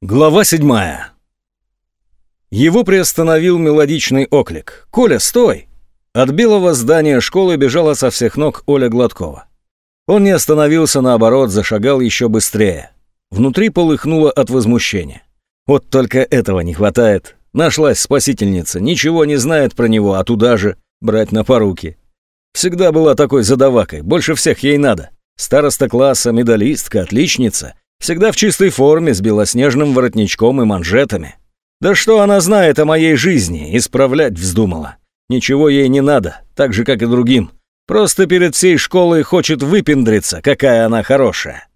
Глава седьмая. Его приостановил мелодичный оклик. «Коля, стой!» От белого здания школы бежала со всех ног Оля Гладкова. Он не остановился, наоборот, зашагал еще быстрее. Внутри полыхнуло от возмущения. Вот только этого не хватает. Нашлась спасительница, ничего не знает про него, а туда же брать на поруки. Всегда была такой задавакой, больше всех ей надо. Староста класса, медалистка, отличница, Всегда в чистой форме, с белоснежным воротничком и манжетами. Да что она знает о моей жизни, исправлять вздумала. Ничего ей не надо, так же, как и другим. Просто перед всей школой хочет выпендриться, какая она хорошая.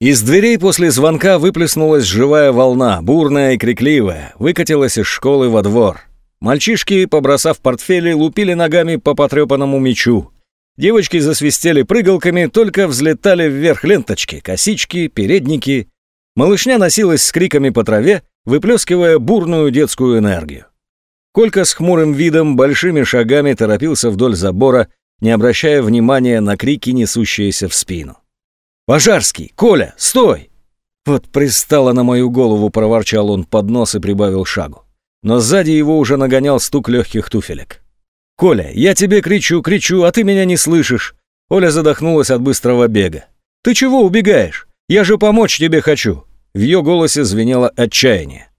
Из дверей после звонка выплеснулась живая волна, бурная и крикливая, выкатилась из школы во двор. Мальчишки, побросав портфели, лупили ногами по потрепанному мечу. Девочки засвистели прыгалками, только взлетали вверх ленточки, косички, передники. Малышня носилась с криками по траве, выплескивая бурную детскую энергию. Колька с хмурым видом большими шагами торопился вдоль забора, не обращая внимания на крики, несущиеся в спину. «Пожарский! Коля, стой!» «Вот пристало на мою голову!» — проворчал он под нос и прибавил шагу. Но сзади его уже нагонял стук легких туфелек. «Коля, я тебе кричу, кричу, а ты меня не слышишь!» Оля задохнулась от быстрого бега. «Ты чего убегаешь? Я же помочь тебе хочу!» В ее голосе звенело отчаяние.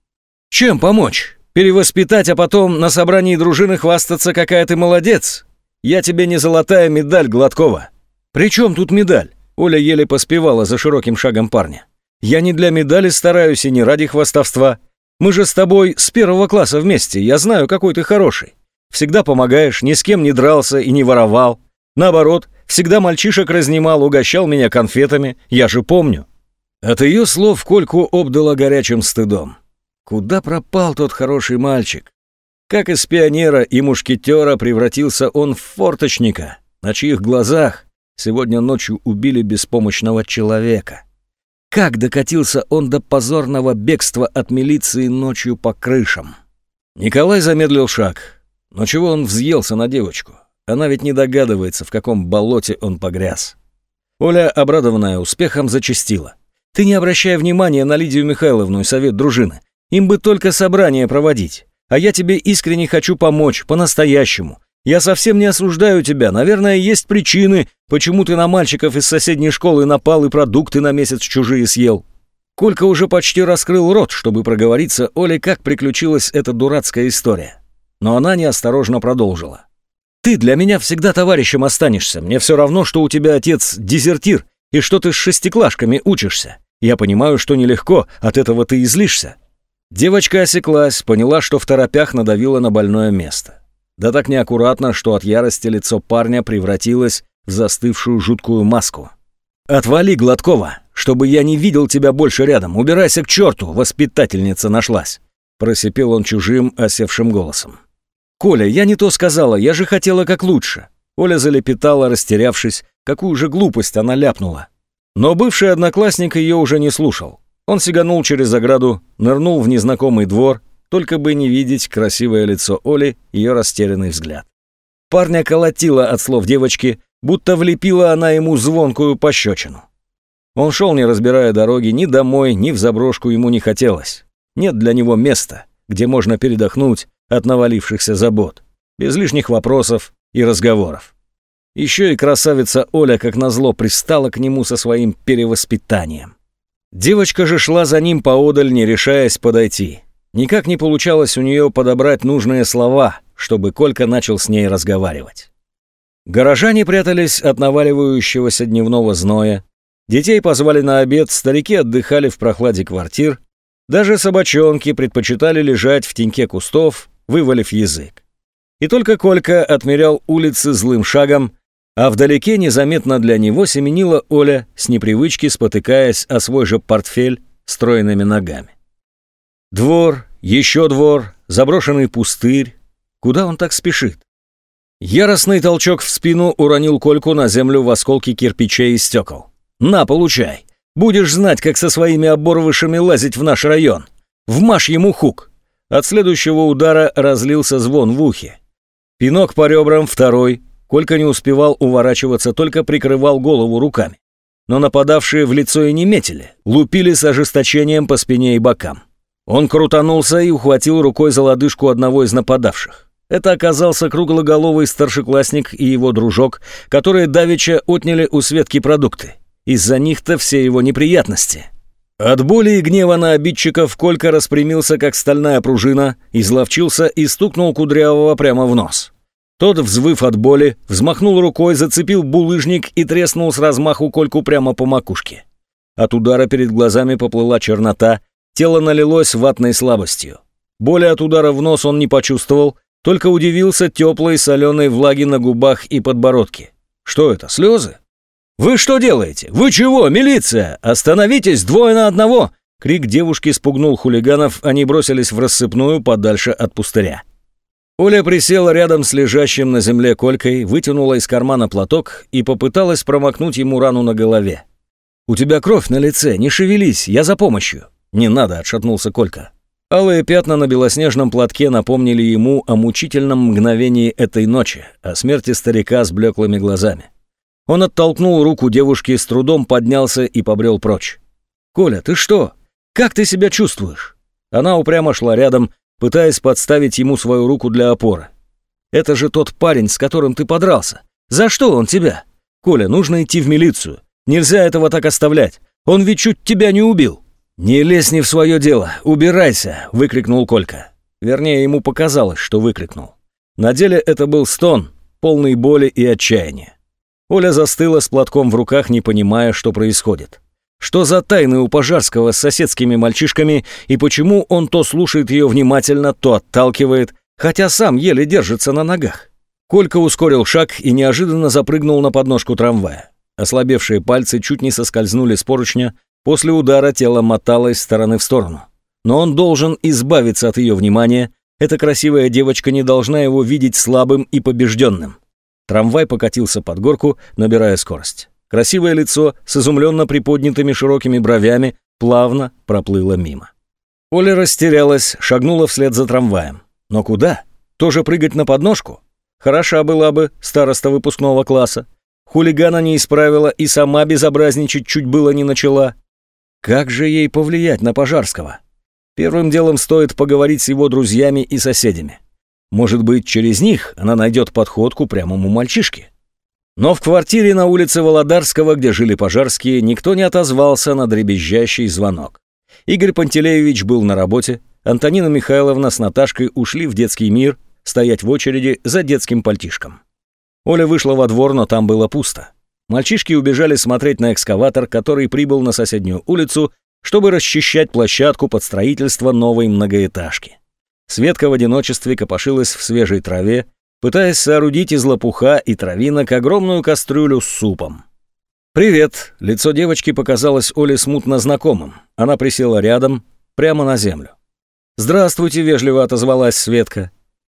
«Чем помочь? Перевоспитать, а потом на собрании дружины хвастаться, какая ты молодец? Я тебе не золотая медаль, Гладкова!» «При чем тут медаль?» Оля еле поспевала за широким шагом парня. «Я не для медали стараюсь и не ради хвастовства. Мы же с тобой с первого класса вместе, я знаю, какой ты хороший всегда помогаешь, ни с кем не дрался и не воровал. Наоборот, всегда мальчишек разнимал, угощал меня конфетами, я же помню». От ее слов Кольку обдало горячим стыдом. Куда пропал тот хороший мальчик? Как из пионера и мушкетера превратился он в форточника, на чьих глазах сегодня ночью убили беспомощного человека. Как докатился он до позорного бегства от милиции ночью по крышам? Николай замедлил шаг, но чего он взъелся на девочку? Она ведь не догадывается, в каком болоте он погряз. Оля, обрадованная успехом, зачастила. «Ты не обращай внимания на Лидию Михайловну и совет дружины. Им бы только собрание проводить. А я тебе искренне хочу помочь, по-настоящему. Я совсем не осуждаю тебя. Наверное, есть причины, почему ты на мальчиков из соседней школы напал и продукты на месяц чужие съел». Колька уже почти раскрыл рот, чтобы проговориться Оле, как приключилась эта дурацкая история но она неосторожно продолжила. «Ты для меня всегда товарищем останешься. Мне все равно, что у тебя отец дезертир и что ты с шестиклашками учишься. Я понимаю, что нелегко, от этого ты излишься». Девочка осеклась, поняла, что в торопях надавила на больное место. Да так неаккуратно, что от ярости лицо парня превратилось в застывшую жуткую маску. «Отвали, Гладкова, чтобы я не видел тебя больше рядом. Убирайся к черту, воспитательница нашлась!» Просипел он чужим, осевшим голосом. «Коля, я не то сказала, я же хотела как лучше». Оля залепетала, растерявшись, какую же глупость она ляпнула. Но бывший одноклассник ее уже не слушал. Он сиганул через ограду, нырнул в незнакомый двор, только бы не видеть красивое лицо Оли, ее растерянный взгляд. Парня колотила от слов девочки, будто влепила она ему звонкую пощечину. Он шел, не разбирая дороги, ни домой, ни в заброшку ему не хотелось. Нет для него места, где можно передохнуть, от навалившихся забот, без лишних вопросов и разговоров. Еще и красавица Оля, как назло, пристала к нему со своим перевоспитанием. Девочка же шла за ним поодаль, не решаясь подойти. Никак не получалось у нее подобрать нужные слова, чтобы Колька начал с ней разговаривать. Горожане прятались от наваливающегося дневного зноя, детей позвали на обед, старики отдыхали в прохладе квартир, даже собачонки предпочитали лежать в теньке кустов вывалив язык. И только Колька отмерял улицы злым шагом, а вдалеке незаметно для него семенила Оля с непривычки, спотыкаясь о свой же портфель стройными ногами. Двор, еще двор, заброшенный пустырь. Куда он так спешит? Яростный толчок в спину уронил Кольку на землю в осколки кирпичей и стекол. «На, получай! Будешь знать, как со своими оборвышами лазить в наш район! Вмажь ему хук!» От следующего удара разлился звон в ухе. Пинок по ребрам второй. Колька не успевал уворачиваться, только прикрывал голову руками. Но нападавшие в лицо и не метили, лупили с ожесточением по спине и бокам. Он крутанулся и ухватил рукой за лодыжку одного из нападавших. Это оказался круглоголовый старшеклассник и его дружок, которые давеча отняли у Светки продукты. Из-за них-то все его неприятности. От боли и гнева на обидчиков Колька распрямился, как стальная пружина, изловчился и стукнул Кудрявого прямо в нос. Тот, взвыв от боли, взмахнул рукой, зацепил булыжник и треснул с размаху Кольку прямо по макушке. От удара перед глазами поплыла чернота, тело налилось ватной слабостью. Боли от удара в нос он не почувствовал, только удивился теплой соленой влаги на губах и подбородке. Что это, слезы? «Вы что делаете? Вы чего, милиция? Остановитесь, двое на одного!» Крик девушки спугнул хулиганов, они бросились в рассыпную подальше от пустыря. Оля присела рядом с лежащим на земле колькой, вытянула из кармана платок и попыталась промокнуть ему рану на голове. «У тебя кровь на лице, не шевелись, я за помощью!» «Не надо», — отшатнулся Колька. Алые пятна на белоснежном платке напомнили ему о мучительном мгновении этой ночи, о смерти старика с блеклыми глазами. Он оттолкнул руку девушки, с трудом поднялся и побрел прочь. «Коля, ты что? Как ты себя чувствуешь?» Она упрямо шла рядом, пытаясь подставить ему свою руку для опоры. «Это же тот парень, с которым ты подрался. За что он тебя? Коля, нужно идти в милицию. Нельзя этого так оставлять. Он ведь чуть тебя не убил». «Не лезь не в свое дело, убирайся!» — выкрикнул Колька. Вернее, ему показалось, что выкрикнул. На деле это был стон, полный боли и отчаяния. Оля застыла с платком в руках, не понимая, что происходит. Что за тайны у Пожарского с соседскими мальчишками и почему он то слушает ее внимательно, то отталкивает, хотя сам еле держится на ногах? Колька ускорил шаг и неожиданно запрыгнул на подножку трамвая. Ослабевшие пальцы чуть не соскользнули с поручня, после удара тело моталось стороны в сторону. Но он должен избавиться от ее внимания, эта красивая девочка не должна его видеть слабым и побежденным. Трамвай покатился под горку, набирая скорость. Красивое лицо с изумленно приподнятыми широкими бровями плавно проплыло мимо. Оля растерялась, шагнула вслед за трамваем. Но куда? Тоже прыгать на подножку? Хороша была бы староста выпускного класса. Хулигана не исправила и сама безобразничать чуть было не начала. Как же ей повлиять на Пожарского? Первым делом стоит поговорить с его друзьями и соседями. Может быть, через них она найдет подход к упрямому мальчишке. Но в квартире на улице Володарского, где жили пожарские, никто не отозвался на дребезжащий звонок. Игорь Пантелеевич был на работе, Антонина Михайловна с Наташкой ушли в детский мир стоять в очереди за детским пальтишком. Оля вышла во двор, но там было пусто. Мальчишки убежали смотреть на экскаватор, который прибыл на соседнюю улицу, чтобы расчищать площадку под строительство новой многоэтажки. Светка в одиночестве копошилась в свежей траве, пытаясь соорудить из лопуха и травинок огромную кастрюлю с супом. «Привет!» — лицо девочки показалось Оле смутно знакомым. Она присела рядом, прямо на землю. «Здравствуйте!» — вежливо отозвалась Светка.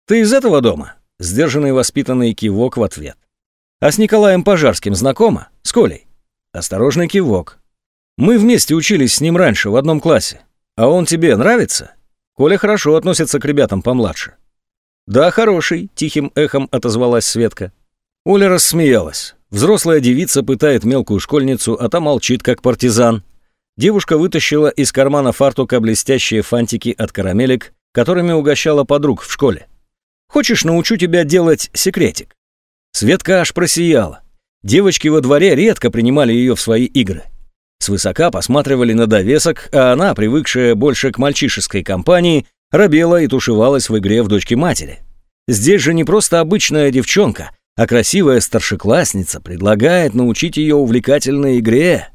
«Ты из этого дома?» — сдержанный воспитанный кивок в ответ. «А с Николаем Пожарским знакома? С Колей?» Осторожный кивок. «Мы вместе учились с ним раньше, в одном классе. А он тебе нравится?» Коля хорошо относится к ребятам помладше». «Да, хороший», — тихим эхом отозвалась Светка. Оля рассмеялась. Взрослая девица пытает мелкую школьницу, а та молчит, как партизан. Девушка вытащила из кармана фартука блестящие фантики от карамелек, которыми угощала подруг в школе. «Хочешь, научу тебя делать секретик?» Светка аж просияла. Девочки во дворе редко принимали ее в свои игры. Свысока посматривали на довесок, а она, привыкшая больше к мальчишеской компании, робела и тушевалась в игре в дочке матери. Здесь же не просто обычная девчонка, а красивая старшеклассница предлагает научить ее увлекательной игре.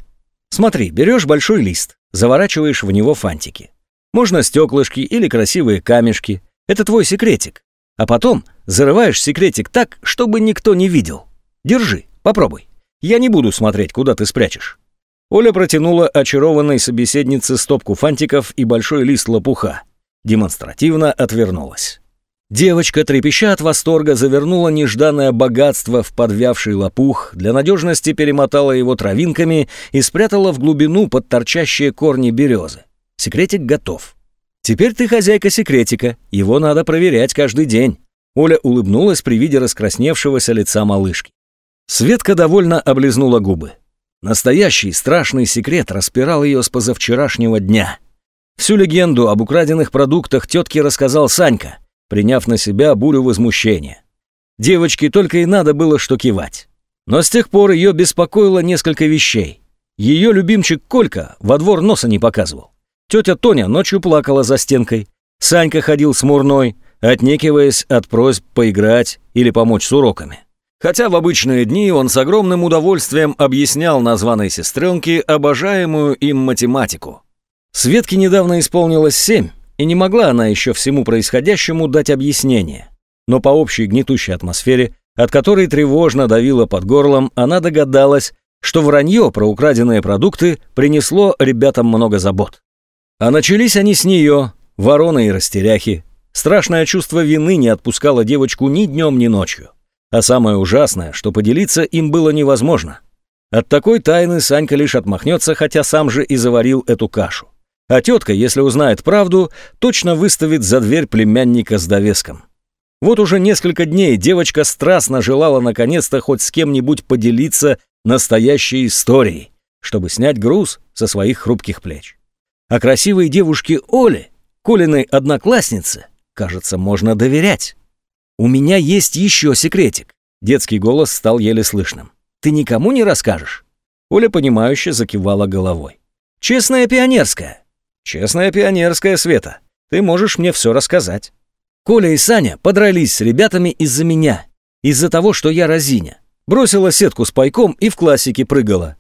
Смотри, берешь большой лист, заворачиваешь в него фантики. Можно стеклышки или красивые камешки. Это твой секретик. А потом зарываешь секретик так, чтобы никто не видел. Держи, попробуй. Я не буду смотреть, куда ты спрячешь. Оля протянула очарованной собеседнице стопку фантиков и большой лист лопуха. Демонстративно отвернулась. Девочка, трепеща от восторга, завернула нежданное богатство в подвявший лопух, для надежности перемотала его травинками и спрятала в глубину под торчащие корни березы. Секретик готов. «Теперь ты хозяйка секретика, его надо проверять каждый день». Оля улыбнулась при виде раскрасневшегося лица малышки. Светка довольно облизнула губы. Настоящий страшный секрет распирал ее с позавчерашнего дня. Всю легенду об украденных продуктах тетке рассказал Санька, приняв на себя бурю возмущения. Девочке только и надо было что кивать. Но с тех пор ее беспокоило несколько вещей. Ее любимчик Колька во двор носа не показывал. Тетя Тоня ночью плакала за стенкой. Санька ходил с Мурной, отнекиваясь от просьб поиграть или помочь с уроками. Хотя в обычные дни он с огромным удовольствием объяснял названной сестренке обожаемую им математику. Светке недавно исполнилось семь, и не могла она еще всему происходящему дать объяснение. Но по общей гнетущей атмосфере, от которой тревожно давила под горлом, она догадалась, что вранье про украденные продукты принесло ребятам много забот. А начались они с нее, вороны и растеряхи. Страшное чувство вины не отпускало девочку ни днем, ни ночью. А самое ужасное, что поделиться им было невозможно. От такой тайны Санька лишь отмахнется, хотя сам же и заварил эту кашу. А тетка, если узнает правду, точно выставит за дверь племянника с довеском. Вот уже несколько дней девочка страстно желала наконец-то хоть с кем-нибудь поделиться настоящей историей, чтобы снять груз со своих хрупких плеч. А красивой девушке Оле, Колиной однокласснице, кажется, можно доверять. У меня есть еще секретик». Детский голос стал еле слышным. «Ты никому не расскажешь?» Оля, понимающе закивала головой. «Честная пионерская». «Честная пионерская, Света. Ты можешь мне все рассказать». Коля и Саня подрались с ребятами из-за меня, из-за того, что я разиня. Бросила сетку с пайком и в классике прыгала.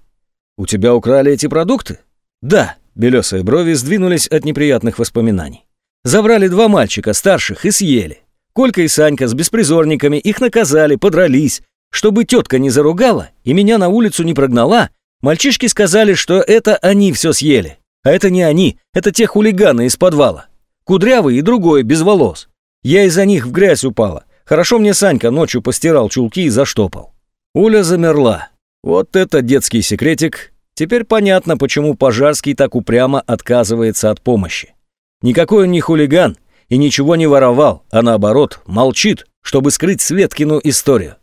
«У тебя украли эти продукты?» «Да», — белесые брови сдвинулись от неприятных воспоминаний. «Забрали два мальчика, старших, и съели. Колька и Санька с беспризорниками их наказали, подрались. Чтобы тетка не заругала и меня на улицу не прогнала, мальчишки сказали, что это они все съели. А это не они, это те хулиганы из подвала. Кудрявый и другой, без волос. Я из-за них в грязь упала. Хорошо мне Санька ночью постирал чулки и заштопал. Уля замерла. Вот это детский секретик. Теперь понятно, почему Пожарский так упрямо отказывается от помощи. Никакой он не хулиган, и ничего не воровал, а наоборот, молчит, чтобы скрыть Светкину историю.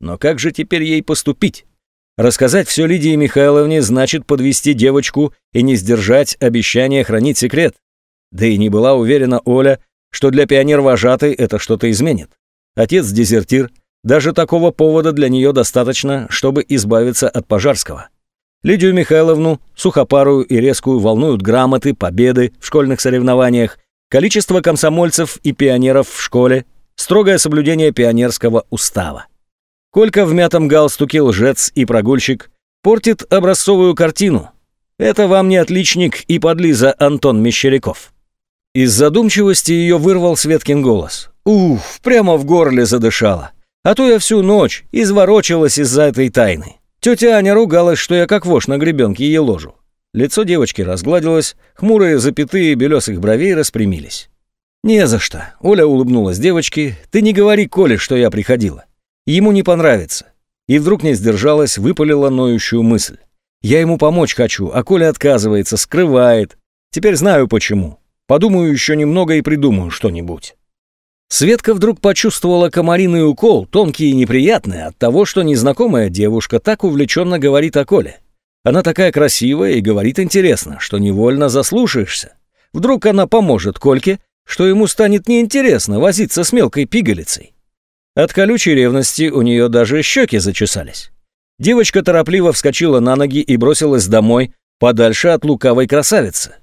Но как же теперь ей поступить? Рассказать все Лидии Михайловне значит подвести девочку и не сдержать обещание хранить секрет. Да и не была уверена Оля, что для пионер-вожатой это что-то изменит. Отец дезертир, даже такого повода для нее достаточно, чтобы избавиться от Пожарского. Лидию Михайловну, сухопарую и резкую волнуют грамоты, победы в школьных соревнованиях – количество комсомольцев и пионеров в школе, строгое соблюдение пионерского устава. Колька в мятом галстуке лжец и прогульщик портит образцовую картину. Это вам не отличник и подлиза Антон Мещеряков. Из задумчивости ее вырвал Светкин голос. Уф, прямо в горле задышала. А то я всю ночь изворочилась из-за этой тайны. Тетя Аня ругалась, что я как вошь на гребенке ей ложу. Лицо девочки разгладилось, хмурые запятые белесых бровей распрямились. «Не за что», — Оля улыбнулась девочке, — «ты не говори Коле, что я приходила. Ему не понравится». И вдруг не сдержалась, выпалила ноющую мысль. «Я ему помочь хочу, а Коля отказывается, скрывает. Теперь знаю почему. Подумаю еще немного и придумаю что-нибудь». Светка вдруг почувствовала комариный укол, тонкий и неприятный, от того, что незнакомая девушка так увлеченно говорит о Коле. Она такая красивая и говорит интересно, что невольно заслушаешься. Вдруг она поможет Кольке, что ему станет неинтересно возиться с мелкой пигалицей. От колючей ревности у нее даже щеки зачесались. Девочка торопливо вскочила на ноги и бросилась домой, подальше от лукавой красавицы.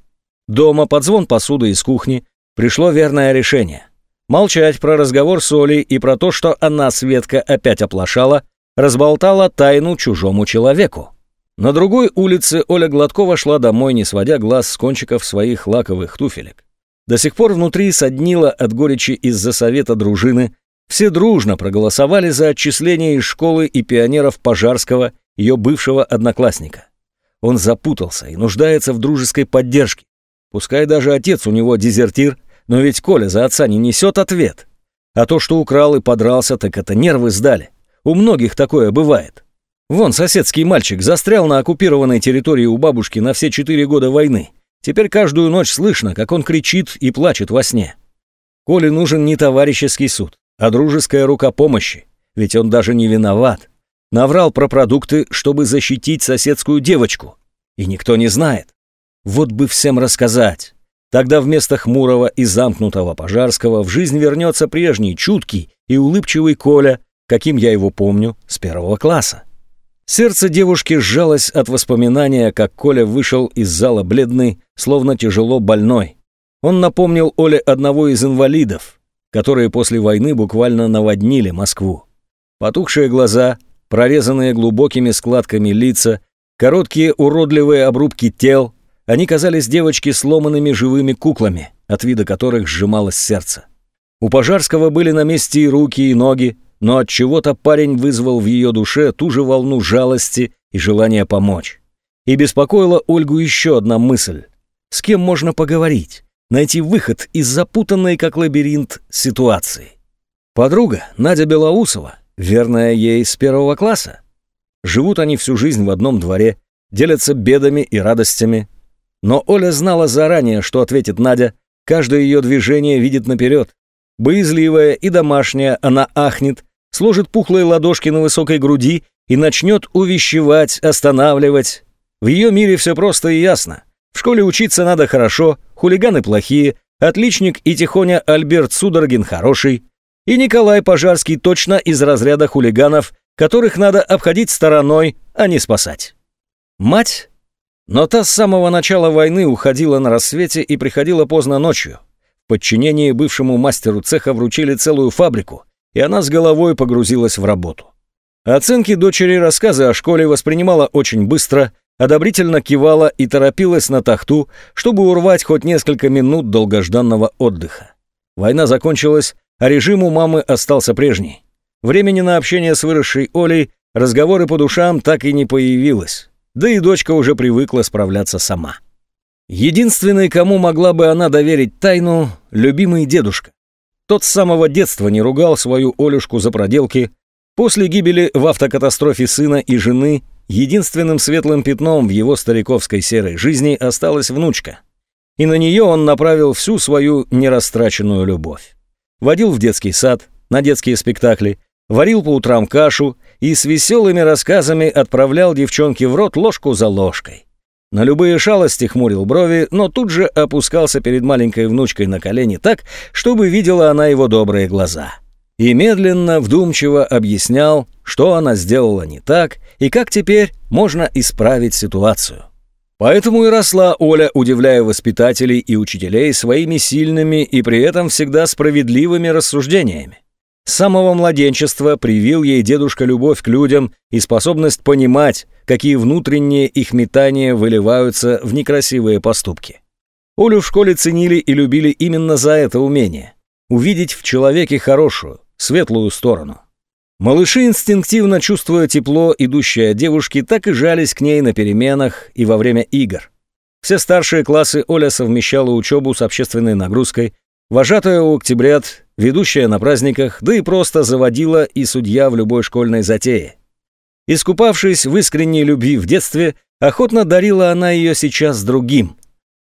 Дома под звон посуды из кухни пришло верное решение. Молчать про разговор с Олей и про то, что она, Светка, опять оплошала, разболтала тайну чужому человеку. На другой улице Оля Гладкова шла домой, не сводя глаз с кончиков своих лаковых туфелек. До сих пор внутри соднила от горечи из-за совета дружины. Все дружно проголосовали за отчисление из школы и пионеров Пожарского, ее бывшего одноклассника. Он запутался и нуждается в дружеской поддержке. Пускай даже отец у него дезертир, но ведь Коля за отца не несет ответ. А то, что украл и подрался, так это нервы сдали. У многих такое бывает. Вон соседский мальчик застрял на оккупированной территории у бабушки на все четыре года войны. Теперь каждую ночь слышно, как он кричит и плачет во сне. Коле нужен не товарищеский суд, а дружеская рука помощи, ведь он даже не виноват. Наврал про продукты, чтобы защитить соседскую девочку. И никто не знает. Вот бы всем рассказать. Тогда вместо хмурого и замкнутого Пожарского в жизнь вернется прежний, чуткий и улыбчивый Коля, каким я его помню с первого класса. Сердце девушки сжалось от воспоминания, как Коля вышел из зала бледный, словно тяжело больной. Он напомнил Оле одного из инвалидов, которые после войны буквально наводнили Москву. Потухшие глаза, прорезанные глубокими складками лица, короткие уродливые обрубки тел, они казались девочке сломанными живыми куклами, от вида которых сжималось сердце. У Пожарского были на месте и руки, и ноги, но от чего-то парень вызвал в ее душе ту же волну жалости и желания помочь. И беспокоила Ольгу еще одна мысль. С кем можно поговорить? Найти выход из запутанной, как лабиринт, ситуации. Подруга, Надя Белоусова, верная ей с первого класса. Живут они всю жизнь в одном дворе, делятся бедами и радостями. Но Оля знала заранее, что ответит Надя. Каждое ее движение видит наперед. Боязливая и домашняя, она ахнет, сложит пухлые ладошки на высокой груди и начнет увещевать, останавливать. В ее мире все просто и ясно. В школе учиться надо хорошо, хулиганы плохие, отличник и тихоня Альберт Судорогин хороший, и Николай Пожарский точно из разряда хулиганов, которых надо обходить стороной, а не спасать. Мать? Но та с самого начала войны уходила на рассвете и приходила поздно ночью. В подчинении бывшему мастеру цеха вручили целую фабрику, и она с головой погрузилась в работу. Оценки дочери рассказы о школе воспринимала очень быстро, одобрительно кивала и торопилась на тахту, чтобы урвать хоть несколько минут долгожданного отдыха. Война закончилась, а режим у мамы остался прежний. Времени на общение с выросшей Олей, разговоры по душам так и не появилось, да и дочка уже привыкла справляться сама. Единственный, кому могла бы она доверить тайну, любимый дедушка. Тот с самого детства не ругал свою Олюшку за проделки. После гибели в автокатастрофе сына и жены единственным светлым пятном в его стариковской серой жизни осталась внучка. И на нее он направил всю свою нерастраченную любовь. Водил в детский сад, на детские спектакли, варил по утрам кашу и с веселыми рассказами отправлял девчонке в рот ложку за ложкой. На любые шалости хмурил брови, но тут же опускался перед маленькой внучкой на колени так, чтобы видела она его добрые глаза. И медленно, вдумчиво объяснял, что она сделала не так и как теперь можно исправить ситуацию. Поэтому и росла Оля, удивляя воспитателей и учителей своими сильными и при этом всегда справедливыми рассуждениями. С самого младенчества привил ей дедушка любовь к людям и способность понимать, какие внутренние их метания выливаются в некрасивые поступки. Олю в школе ценили и любили именно за это умение – увидеть в человеке хорошую, светлую сторону. Малыши, инстинктивно чувствуя тепло, идущее от девушки, так и жались к ней на переменах и во время игр. Все старшие классы Оля совмещала учебу с общественной нагрузкой, вожатая у октябрят ведущая на праздниках, да и просто заводила и судья в любой школьной затее. Искупавшись в искренней любви в детстве, охотно дарила она ее сейчас другим.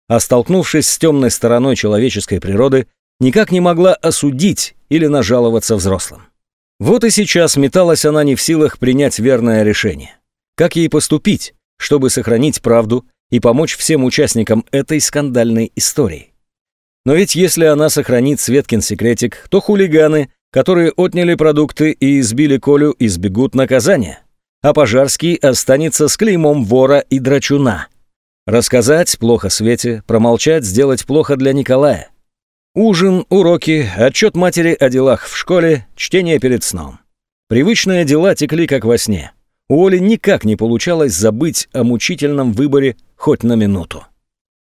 А столкнувшись с темной стороной человеческой природы, никак не могла осудить или нажаловаться взрослым. Вот и сейчас металась она не в силах принять верное решение. Как ей поступить, чтобы сохранить правду и помочь всем участникам этой скандальной истории? Но ведь если она сохранит Светкин секретик, то хулиганы, которые отняли продукты и избили Колю, избегут наказания. А Пожарский останется с клеймом вора и драчуна. Рассказать плохо Свете, промолчать сделать плохо для Николая. Ужин, уроки, отчет матери о делах в школе, чтение перед сном. Привычные дела текли как во сне. У Оли никак не получалось забыть о мучительном выборе хоть на минуту.